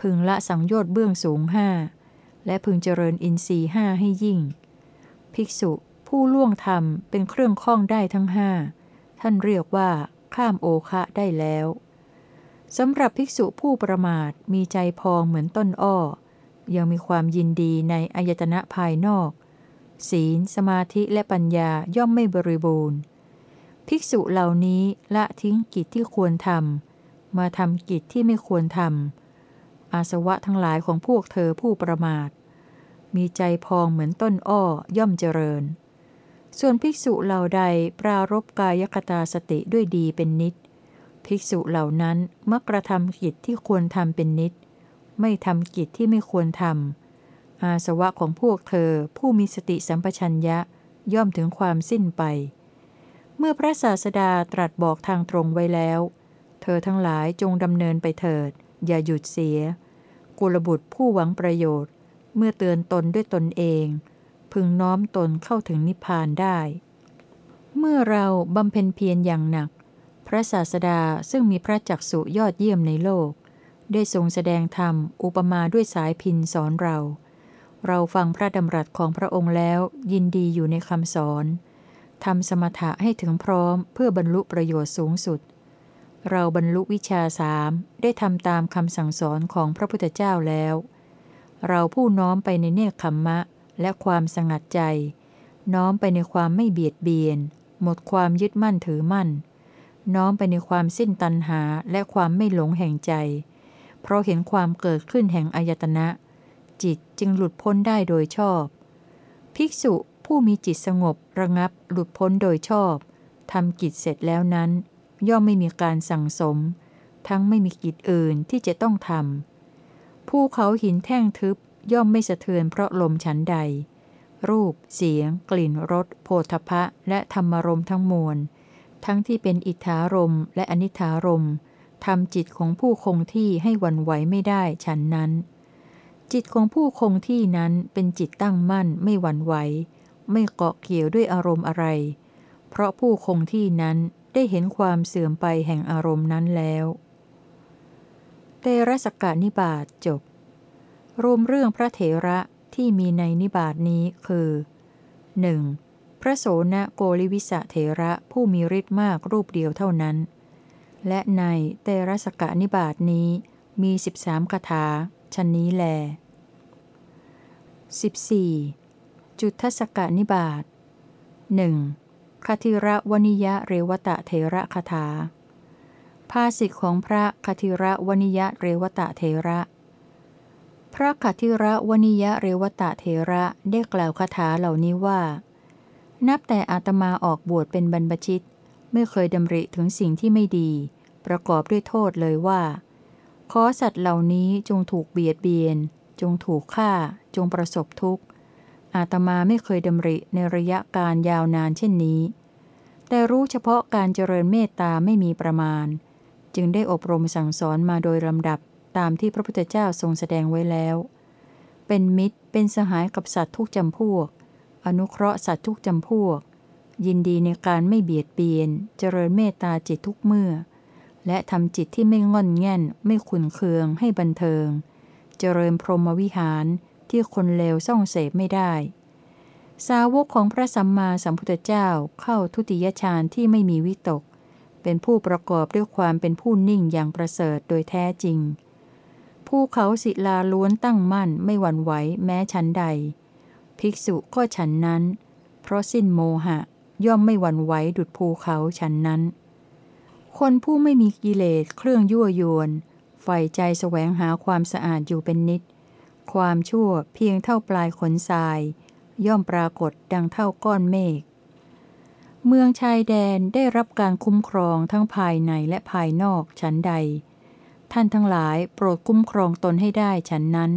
พึงละสังโยชน์เบื้องสูงห้าและพึงเจริญอินทรีห้าให้ยิ่ง ภิกษุผู้ล่วงธรรมเป็นเครื่องข้องได้ทั้งห้าท่านเรียกว่าข้ามโอคะได้แล้วสำหรับภิกษุผู้ประมาทมีใจพองเหมือนต้นอ้อ ยังมีความยินดีในอายตนะภายนอก ศีล สมาธิและปัญญาย่อมไม่บริบูรณ์ ภิกษุเหล่านี้ละทิ้งกิจที่ควรทำ มาทำกิจที่ไม่ควรทำอาสวะทั้งหลายของพวกเธอผู้ประมาท มีใจพองเหมือนต้นอ้อย่อมเจริญ ส่วนภิกษุเหล่าใดปรารบกายคตาสติด้วยดีเป็นนิด ภิกษุเหล่านั้นมื่อกระทำกิจที่ควรทำเป็นนิด ไม่ทำกิจที่ไม่ควรทำอาสวะของพวกเธอผู้มีสติสัมปชัญญะย่อมถึงความสิ้นไป เมื่อพระศาสดาตรัสบอกทางตรงไว้แล้ว อทั้งหลายจงดำเนินไปเถิด อย่าหยุดเสีย กุลบุตรผู้หวังประโยชน์ เมื่อเตือนตนด้วยตนเอง พึงน้อมตนเข้าถึงนิพพานได้ เมื่อเราบำเพ็ญเพียรอย่างหนัก พระศาสดาซึ่งมีพระจักสุยอดเยี่ยมในโลก ได้ทรงแสดงธรรมอุปมาด้วยสายพินสอนเรา เราฟังพระดำรัสของพระองค์แล้วยินดีอยู่ในคำสอนทำสมถะให้ถึงพร้อมเพื่อบรรลุประโยชน์สูงสุด เราบรรลุวิชาสามได้ทำตามคำสั่งสอนของพระพุทธเจ้าแล้ว เราผู้น้อมไปในเนคขมมะและความสงัดใจ น้อมไปในความไม่เบียดเบียน หมดความยึดมั่นถือมั่น น้อมไปในความสิ้นตัณหาและความไม่หลงแห่งใจ เพราะเห็นความเกิดขึ้นแห่งอายตนะ จิตจึงหลุดพ้นได้โดยชอบ ภิกษุผู้มีจิตสงบระงับหลุดพ้นโดยชอบทำกิจเสร็จแล้วนั้น ย่อมไม่มีการสั่งสม ทั้งไม่มีกิจอื่นที่จะต้องทำภูเขาหินแท่งทึบย่อมไม่สะเทือนเพราะลมฉันใด รูป เสียง กลิ่นรสโพธพะและธรรมรมทั้งมวล ทั้งที่เป็นอิทธารมและอนิธารมทำจิตของผู้คงที่ให้วันไหวไม่ได้ฉันนั้น จิตของผู้คงที่นั้นเป็นจิตตั้งมั่นไม่หวั่นไหว ไม่เกาะเกี่ยวด้วยอารมณ์อะไร เพราะผู้คงที่นั้น ได้เห็นความเสื่อมไปแห่งอารมณ์นั้นแล้ว เตระสกานิบาตจบ รวมเรื่องพระเถระที่มีในนิบาตนี้คือ 1. พระโสนโกลิวิสะเถระผู้มีฤทธิ์มากรูปเดียวเท่านั้น และในเตระสกานิบาตนี้มีสิบสามคาถาชันนี้แล 14. จุดทศกานิบาตหนึ่ง คติระวนิยะเรวตะเถระคาถา ภาสิทธิของพระคติระวนิยะเรวตะเทระ พระคติระวนิยะเรวตะเทระได้กล่าวคาถาเหล่านี้ว่า นับแต่อาตมาออกบวชเป็นบรรพชิต ไม่เคยดำริถึงสิ่งที่ไม่ดี ประกอบด้วยโทษเลยว่า ขอสัตว์เหล่านี้จงถูกเบียดเบียน จงถูกฆ่า จงประสบทุกข์ อาตมาไม่เคยดำริในระยะการยาวนานเช่นนี้ แต่รู้เฉพาะการเจริญเมตตาไม่มีประมาณ จึงได้อบรมสั่งสอนมาโดยลำดับตามที่พระพุทธเจ้าทรงแสดงไว้แล้ว เป็นมิตรเป็นสหายกับสัตว์ทุกจำพวก อนุเคราะห์สัตว์ทุกจำพวก ยินดีในการไม่เบียดเบียน เจริญเมตตาจิตทุกเมื่อ และทำจิตที่ไม่งอนแง่น ไม่ขุนเคืองให้บันเทิง เจริญพรหมวิหาร ที่คนเลวส่องเสพไม่ได้ สาวกของพระสัมมาสัมพุทธเจ้าเข้าทุติยฌานที่ไม่มีวิตก เป็นผู้ประกอบด้วยความเป็นผู้นิ่งอย่างประเสริฐโดยแท้จริงผู้เขาศิลาล้วนตั้งมั่นไม่หวั่นไหวแม้ชั้นใด ภิกษุก็ฉันนั้น เพราะสิ้นโมหะ ย่อมไม่หวั่นไหวดุดภูเขาฉันนั้น คนผู้ไม่มีกิเลสเครื่องยั่วยวนใฝ่ใจแสวงหาความสะอาดอยู่เป็นนิด ความชั่วเพียงเท่าปลายขนทราย ย่อมปรากฏดังเท่าก้อนเมฆ เมืองชายแดนได้รับการคุ้มครองทั้งภายในและภายนอกฉันใด ท่านทั้งหลายโปรดคุ้มครองตนให้ได้ฉันนั้น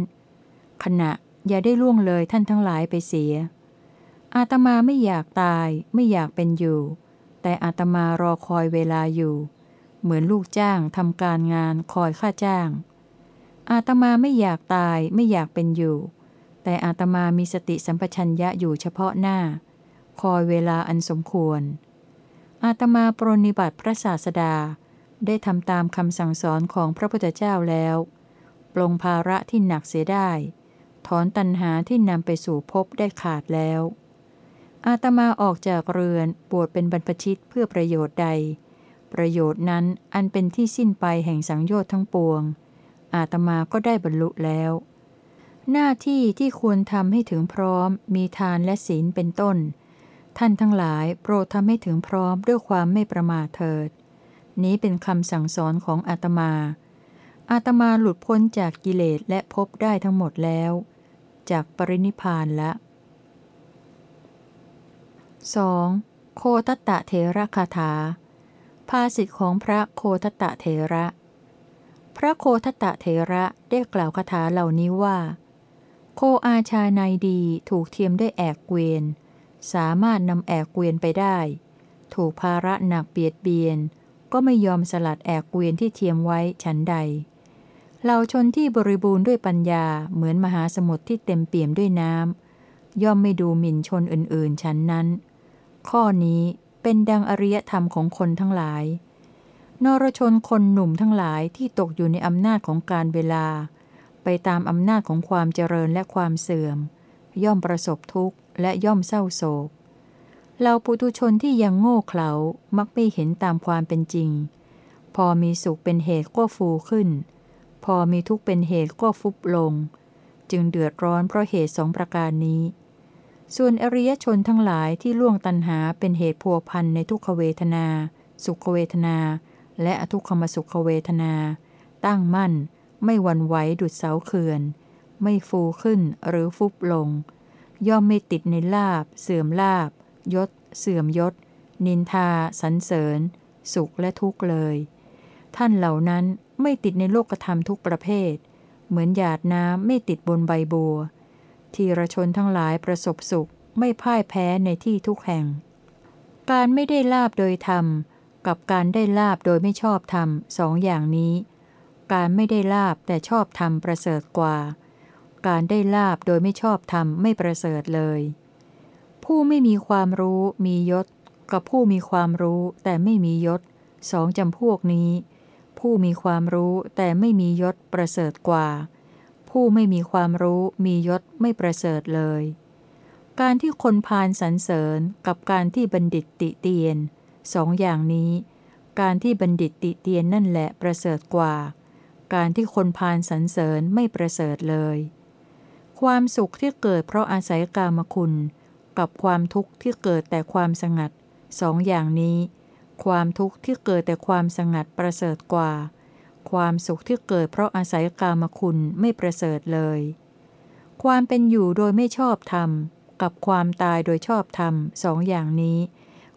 ขณะอย่าได้ล่วงเลยท่านทั้งหลายไปเสีย อาตมาไม่อยากตายไม่อยากเป็นอยู่ แต่อาตมารอคอยเวลาอยู่ เหมือนลูกจ้างทำการงานคอยค่าจ้าง อาตมาไม่อยากตายไม่อยากเป็นอยู่ แต่อาตมามีสติสัมปชัญญะอยู่เฉพาะหน้า คอยเวลาอันสมควร อาตมาปรนนิบัติพระศาสดา ได้ทำตามคำสั่งสอนของพระพุทธเจ้าแล้ว ปลงภาระที่หนักเสียได้ ถอนตัณหาที่นำไปสู่ภพได้ขาดแล้ว อาตมาออกจากเรือนบวชเป็นบรรพชิตเพื่อประโยชน์ใด ประโยชน์นั้นอันเป็นที่สิ้นไปแห่งสังโยชน์ทั้งปวง อาตมาก็ได้บรรลุแล้ว หน้าที่ที่ควรทำให้ถึงพร้อม มีทานและศีลเป็นต้น ท่านทั้งหลายโปรดทำให้ถึงพร้อมด้วยความไม่ประมาทเถิด นี้เป็นคำสั่งสอนของอาตมา อาตมาหลุดพ้นจากกิเลสและพบได้ทั้งหมดแล้ว จากปรินิพานละ 2. โคตตะเถระคาถา ภาษิตของพระโคตตะเถระ พระโคตตะเถระได้กล่าวคาถาเหล่านี้ว่า โคอาชาในดีถูกเทียมด้วยแอกเกวียน สามารถนำแอกเกวียนไปได้ ถูกภาระหนักเบียดเบียน ก็ไม่ยอมสลัดแอกเกวียนที่เทียมไว้ฉันใดเหล่าชนที่บริบูรณ์ด้วยปัญญาเหมือนมหาสมุทรที่เต็มเปี่ยมด้วยน้ำย่อมไม่ดูหมิ่นชนอื่นๆฉันนั้น ข้อนี้เป็นดังอริยธรรมของคนทั้งหลาย นรชนคนหนุ่มทั้งหลายที่ตกอยู่ในอำนาจของการเวลา ไปตามอำนาจของความเจริญและความเสื่อม ย่อมประสบทุกข์และย่อมเศร้าโศกเราปุถุชนที่ยังโง่เขลามักไม่เห็นตามความเป็นจริง พอมีสุขเป็นเหตุก็ฟูขึ้น พอมีทุกข์เป็นเหตุก็ฟุบลง จึงเดือดร้อนเพราะเหตุสองประการนี้ ส่วนอริยชนทั้งหลายที่ล่วงตันหาเป็นเหตุพัวพันในทุกขเวทนา สุขเวทนา และอทุกขมสุขเวทนา ตั้งมั่น ไม่วันไหวดุดเสาเขื่อน ไม่ฟูขึ้นหรือฟุบลง ย่อมไม่ติดในลาบ เสื่อมลาบ ยศ เสื่อมยศ นินทาสรรเสริญ สุขและทุกข์เลย ท่านเหล่านั้นไม่ติดในโลกธรรมทุกประเภท เหมือนหยาดน้ำไม่ติดบนใบบัว ทีรชนทั้งหลายประสบสุขไม่พ่ายแพ้ในที่ทุกแห่ง การไม่ได้ลาบโดยธรรม กับการได้ลาบโดยไม่ชอบธรรมสองอย่างนี้ การไม่ได้ลาบแต่ชอบธรรมประเสริฐกว่า การได้ลาบโดยไม่ชอบธรรมไม่ประเสริฐเลย ผู้ไม่มีความรู้มียศ กับผู้มีความรู้แต่ไม่มียศสองจำพวกนี้ ผู้มีความรู้แต่ไม่มียศประเสริฐกว่า ผู้ไม่มีความรู้มียศไม่ประเสริฐเลย การที่คนพาลสรรเสริญกับการที่บัณฑิตติเตียน สองอย่างนี้ การที่บัณฑิตติเตียนนั่นแหละประเสริฐกว่า การที่คนพาลสรรเสริญไม่ประเสริฐเลย ความสุขที่เกิดเพราะอาศัยกามคุณ กับความทุกข์ที่เกิดแต่ความสงัดสองอย่างนี้ ความทุกข์ที่เกิดแต่ความสงัดประเสริฐกว่า ความสุขที่เกิดเพราะอาศัยกามคุณไม่ประเสริฐเลย ความเป็นอยู่โดยไม่ชอบธรรม กับความตายโดยชอบธรรมสองอย่างนี้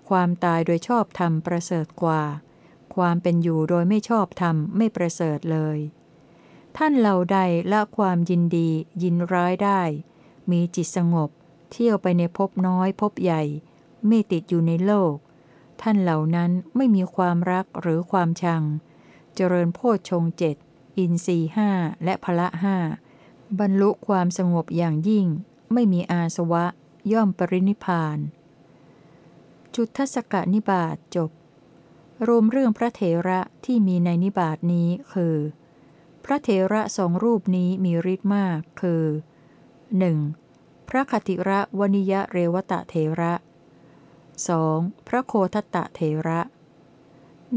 ความตายโดยชอบธรรมประเสริฐกว่า ความเป็นอยู่โดยไม่ชอบธรรมไม่ประเสริฐเลย ท่านเหล่าใดละความยินดี ยินร้ายได้ มีจิตสงบ เที่ยวไปในภพน้อยภพใหญ่ ไม่ติดอยู่ในโลก ท่านเหล่านั้นไม่มีความรักหรือความชัง เจริญโพชฌงเจ็ดอินทรีห้าและพละห้าบรรลุความสงบอย่างยิ่ง ไม่มีอาสวะ ย่อมปรินิพพาน จุดทศกนิบาตจบ รวมเรื่องพระเถระที่มีในนิบาตนี้คือ พระเถระสองรูปนี้มีฤทธิ์มากคือ 1. พระคติระวนิยะเรวตะเถระ 2. พระโคทัตตะเถระ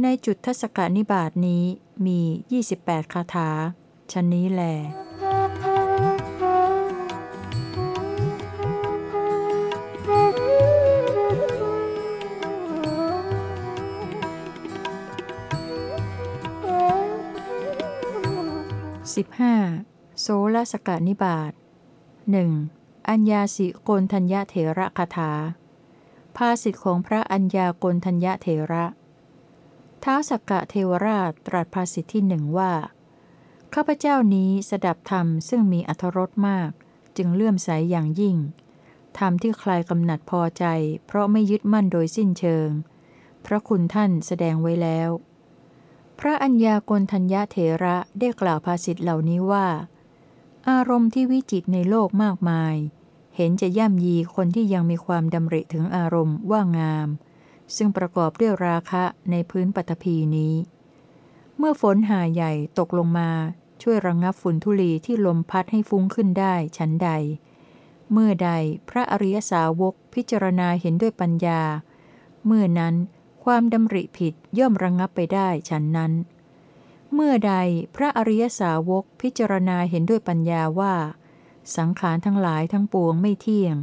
ในจุดทศกนิบาตนี้มี 28 คาถาชนนี้แล 15. โสลสกนิบาตหนึ่งอัญญาสิโกนทัญญเถระคาถา ภาสิทธิของพระอัญญาโกนทัญญเถระ ท้าวสกกะเทวราชตรัสภาสิทธิที่หนึ่งว่า ข้าพเจ้านี้สดับธรรมซึ่งมีอัธรสมาก จึงเลื่อมใสอย่างยิ่ง ธรรมที่ใครกำหนัดพอใจ เพราะไม่ยึดมั่นโดยสิ้นเชิง พระคุณท่านแสดงไว้แล้ว พระัญญากลทัญญาเถระได้กล่าวภาษิตเหล่านี้ว่า อารมณ์ที่วิจิตในโลกมากมาย เห็นจะย่ำยีคนที่ยังมีความดำริถึงอารมณ์ว่างาม ซึ่งประกอบด้วยราคะในพื้นปฐพีนี้ เมื่อฝนหาใหญ่ตกลงมาช่วยระงงับฝุ่นทุลีที่ลมพัดให้ฟุ้งขึ้นได้ชั้นใด เมื่อใดพระอริยสาวกพิจารณาเห็นด้วยปัญญา เมื่อนั้น ความดำริผิดย่อมระงงับไปได้ฉันนั้น เมื่อใดพระอริยสาวกพิจารณาเห็นด้วยปัญญาว่า สังขารทั้งหลายทั้งปวงไม่เที่ยง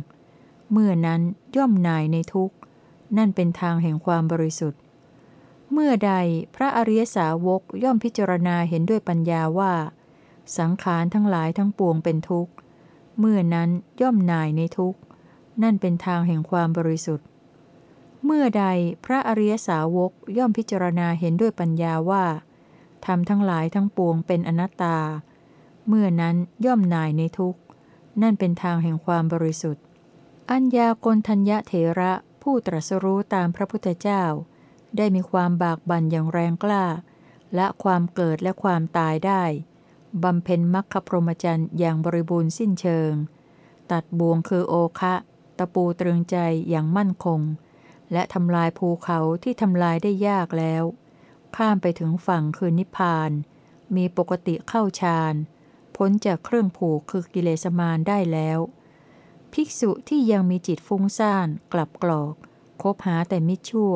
เมื่อนั้นย่อมนายในทุกข์ นั่นเป็นทางแห่งความบริสุทธิ์ เมื่อใดพระอริยสาวกย่อมพิจารณาเห็นด้วยปัญญาว่า สังขารทั้งหลายทั้งปวงเป็นทุกข์ เมื่อนั้นย่อมนายในทุกข์ นั่นเป็นทางแห่งความบริสุทธิ์ เมื่อใดพระอริยสาวกย่อมพิจารณาเห็นด้วยปัญญาว่าทำทั้งหลายทั้งปวงเป็นอนัตตา เมื่อนั้นย่อมนายในทุกข์ นั่นเป็นทางแห่งความบริสุทธิ์ อัญญากลทัญญเถระผู้ตรัสรู้ตามพระพุทธเจ้า ได้มีความบากบั่นอย่างแรงกล้า และความเกิดและความตายได้บำเพ็ญมรรคพรหมจรรย์อย่างบริบูรณ์สิ้นเชิง ตัดบ่วงคือโอคะ ตะปูตรึงใจอย่างมั่นคง และทำลายภูเขาที่ทำลายได้ยากแล้ว ข้ามไปถึงฝั่งคือนิพพาน มีปกติเข้าฌานพ้นจากเครื่องผูกคือกิเลสมารได้แล้ว ภิกษุที่ยังมีจิตฟุ้งซ่านกลับกรอก คบหาแต่มิชั่ว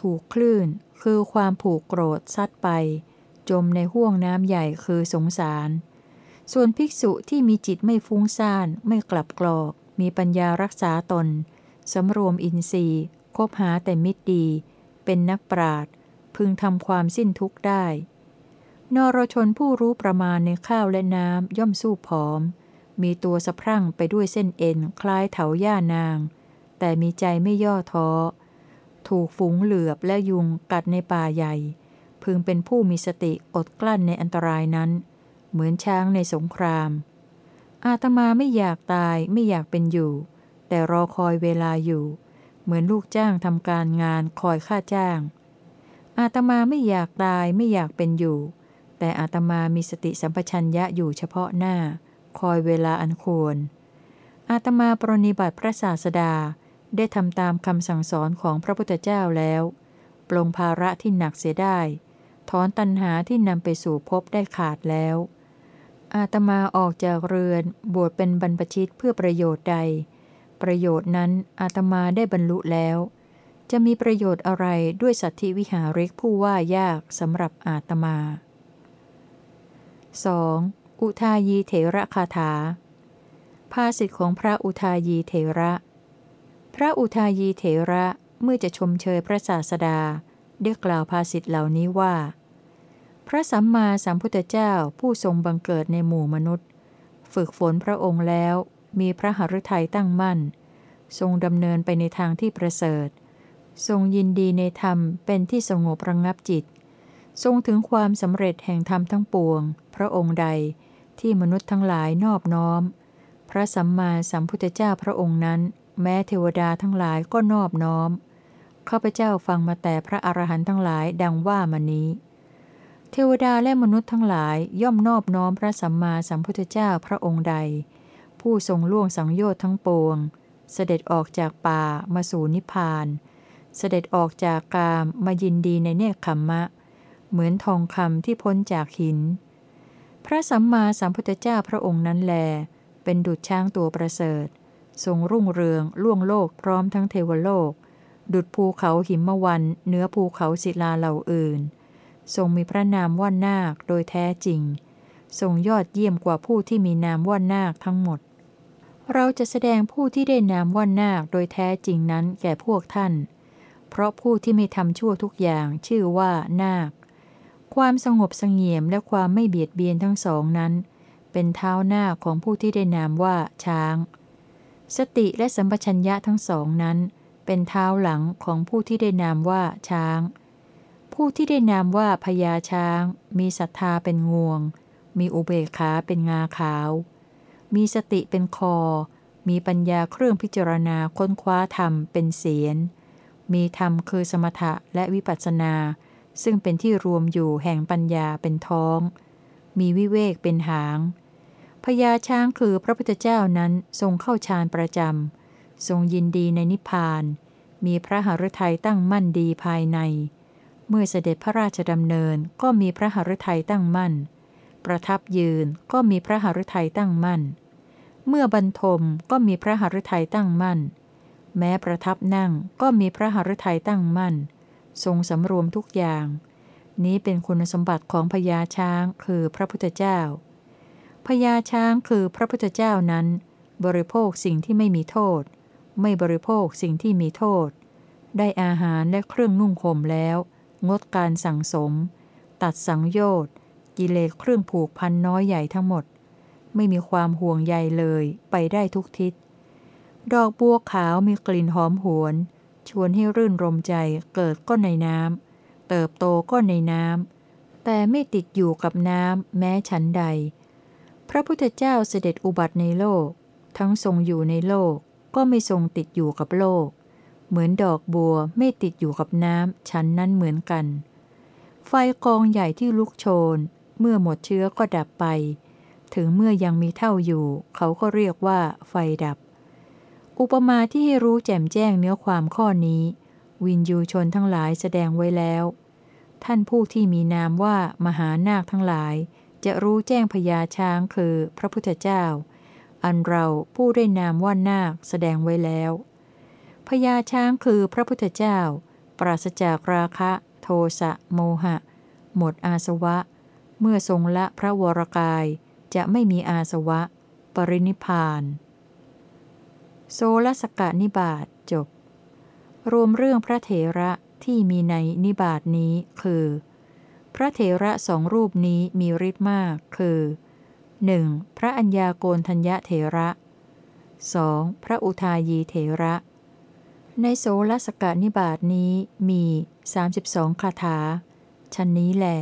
ถูกคลื่น คือความผูกโกรธซัดไป จมในห่วงน้ำใหญ่คือสงสาร ส่วนภิกษุที่มีจิตไม่ฟุ้งซ่านไม่กลับกรอก มีปัญญารักษาตนสำรวมอินทรีย์ คบหาแต่มิตรดี เป็นนักปราดพึงทำความสิ้นทุกข์ได้ นรชนผู้รู้ประมาณในข้าวและน้ำย่อมสู้ผอม มีตัวสะพรั่งไปด้วยเส้นเอ็นคล้ายเถาหญ้านาง แต่มีใจไม่ย่อท้อ ถูกฝูงเหลือบและยุงกัดในป่าใหญ่ พึงเป็นผู้มีสติอดกลั้นในอันตรายนั้น เหมือนช้างในสงคราม อาตมาไม่อยากตายไม่อยากเป็นอยู่ แต่รอคอยเวลาอยู่ เหมือนลูกจ้างทำการงานคอยค่าจ้าง อาตมาไม่อยากตายไม่อยากเป็นอยู่ แต่อาตมามีสติสัมปชัญญะอยู่เฉพาะหน้า คอยเวลาอันควร อาตมาปรนิบัติพระศาสดาได้ทำตามคำสั่งสอนของพระพุทธเจ้าแล้ว ปลงภาระที่หนักเสียได้ ถอนตัณหาที่นำไปสู่ภพได้ขาดแล้ว อาตมาออกจากเรือนบวชเป็นบรรพชิตเพื่อประโยชน์ใด ประโยชน์นั้นอาตมาได้บรรลุแล้ว จะมีประโยชน์อะไรด้วยสัตธิวิหาริกผู้ว่ายากสำหรับอาตมา 2. อุทายีเถระคาถา ภาสิทธิของพระอุทายีเถระ พระอุทายีเถระเมื่อจะชมเชยพระศาสดาได้กล่าวภาสิทธิเหล่านี้ว่า พระสัมมาสัมพุทธเจ้าผู้ทรงบังเกิดในหมู่มนุษย์ ฝึกฝนพระองค์แล้ว มีพระหฤทัยตั้งมั่น ทรงดำเนินไปในทางที่ประเสริฐ ทรงยินดีในธรรมเป็นที่สงบระงงับจิต ทรงถึงความสำเร็จแห่งธรรมทั้งปวง พระองค์ใดที่มนุษย์ทั้งหลายนอบน้อม พระสัมมาสัมพุทธเจ้าพระองค์นั้น แม้เทวดาทั้งหลายก็นอบน้อมข้าพเจ้าฟังมาแต่พระอรหันต์ทั้งหลายดังว่ามานี้ เทวดาและมนุษย์ทั้งหลายย่อมนอบน้อมพระสัมมาสัมพุทธเจ้าพระองค์ใด ผู้ทรงล่วงสังโยชน์ทั้งปวง เสด็จออกจากป่ามาสู่นิพพาน เสด็จออกจากกามมายินดีในเนคขมมะ เหมือนทองคำที่พ้นจากหิน พระสัมมาสัมพุทธเจ้าพระองค์นั้นแล เป็นดุจช้างตัวประเสริฐ ทรงรุ่งเรืองล่วงโลกพร้อมทั้งเทวโลก ดุจภูเขาหิมวันเนื้อภูเขาศิลาเหล่าอื่น ทรงมีพระนามว่านาคโดยแท้จริงทรงยอดเยี่ยมกว่าผู้ที่มีนามว่านาคทั้งหมด เราจะแสดงผู้ที่ได้นามว่านาคโดยแท้จริงนั้นแก่พวกท่าน เพราะผู้ที่ไม่ทำชั่วทุกอย่างชื่อว่านาค ความสงบสงเงียมและความไม่เบียดเบียนทั้งสองนั้น เป็นเท้าหน้าของผู้ที่ได้นามว่าช้าง สติและสัมปชัญญะทั้งสองนั้น เป็นเท้าหลังของผู้ที่ได้นามว่าช้าง ผู้ที่ได้นามว่าพญาช้าง มีศรัทธาเป็นงวง มีอุเบกขาเป็นงาขาว มีสติเป็นคอ มีปัญญาเครื่องพิจารณาค้นคว้าธรรมเป็นเสียน มีธรรมคือสมถะและวิปัสสนา ซึ่งเป็นที่รวมอยู่แห่งปัญญาเป็นท้อง มีวิเวกเป็นหาง พญาช้างคือพระพุทธเจ้านั้นทรงเข้าฌานประจำ ทรงยินดีในนิพพาน มีพระหฤทัยตั้งมั่นดีภายใน เมื่อเสด็จพระราชดำเนินก็มีพระหฤทัยตั้งมั่น ประทับยืนก็มีพระหฤทัยตั้งมั่น เมื่อบรรทมก็มีพระหฤทัยตั้งมั่น แม้ประทับนั่งก็มีพระหฤทัยตั้งมั่น ทรงสำรวมทุกอย่าง นี้เป็นคุณสมบัติของพญาช้างคือพระพุทธเจ้าพญาช้างคือพระพุทธเจ้านั้น บริโภคสิ่งที่ไม่มีโทษ ไม่บริโภคสิ่งที่มีโทษ ได้อาหารและเครื่องนุ่งห่มแล้ว งดการสั่งสม ตัดสังโยชน์ กิเลสเครื่องผูกพันน้อยใหญ่ทั้งหมด ไม่มีความห่วงใยเลยไปได้ทุกทิศ ดอกบัวขาวมีกลิ่นหอมหวน ชวนให้รื่นรมใจเกิดก็ในน้ำเติบโตก็ในน้ำแต่ไม่ติดอยู่กับน้ำแม้ฉันใด พระพุทธเจ้าเสด็จอุบัติในโลก ทั้งทรงอยู่ในโลกก็ไม่ทรงติดอยู่กับโลก เหมือนดอกบัวไม่ติดอยู่กับน้ำฉันนั้นเหมือนกันไฟกองใหญ่ที่ลุกโชน เมื่อหมดเชื้อก็ดับไป ถึงเมื่อยังมีเท่าอยู่ เขาก็เรียกว่า ไฟดับ อุปมาที่ให้รู้แจ่มแจ้งเนื้อความข้อนี้ วินยูชนทั้งหลายแสดงไว้แล้ว ท่านผู้ที่มีนามว่ามหานาคทั้งหลาย จะรู้แจ้งพญาช้างคือพระพุทธเจ้า อันเราผู้ได้นามว่านาคแสดงไว้แล้วพญาช้างคือพระพุทธเจ้า ปราศจากราคะ โทสะโมหะ หมดอาสวะ เมื่อทรงละพระวรกายจะไม่มีอาสวะ ปรินิพาน โซลสกะนิบาตจบ รวมเรื่องพระเถระที่มีในนิบาตนี้คือ พระเถระสองรูปนี้มีฤทธิ์มากคือ 1. พระัญญาโกณทัญญเถระ 2. พระอุทายีเถระ ในโสลสกะนิบาตนี้มี 32 คาถาชั้นนี้แหละ